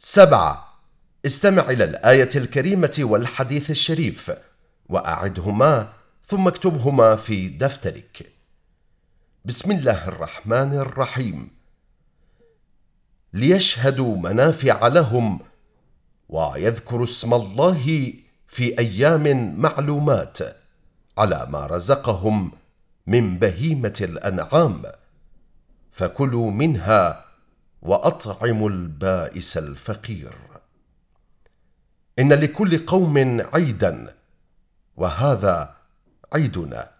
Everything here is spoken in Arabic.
سبعة. استمع إلى الآية الكريمة والحديث الشريف وأعدهما ثم اكتبهما في دفترك. بسم الله الرحمن الرحيم. ليشهدوا منافع لهم ويذكروا اسم الله في أيام معلومات على ما رزقهم من بهيمة الأنعام. فكلوا منها وأطعموا البائس الفقير. إن لكل قوم عيدا وهذا عيدنا.